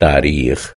تاريخ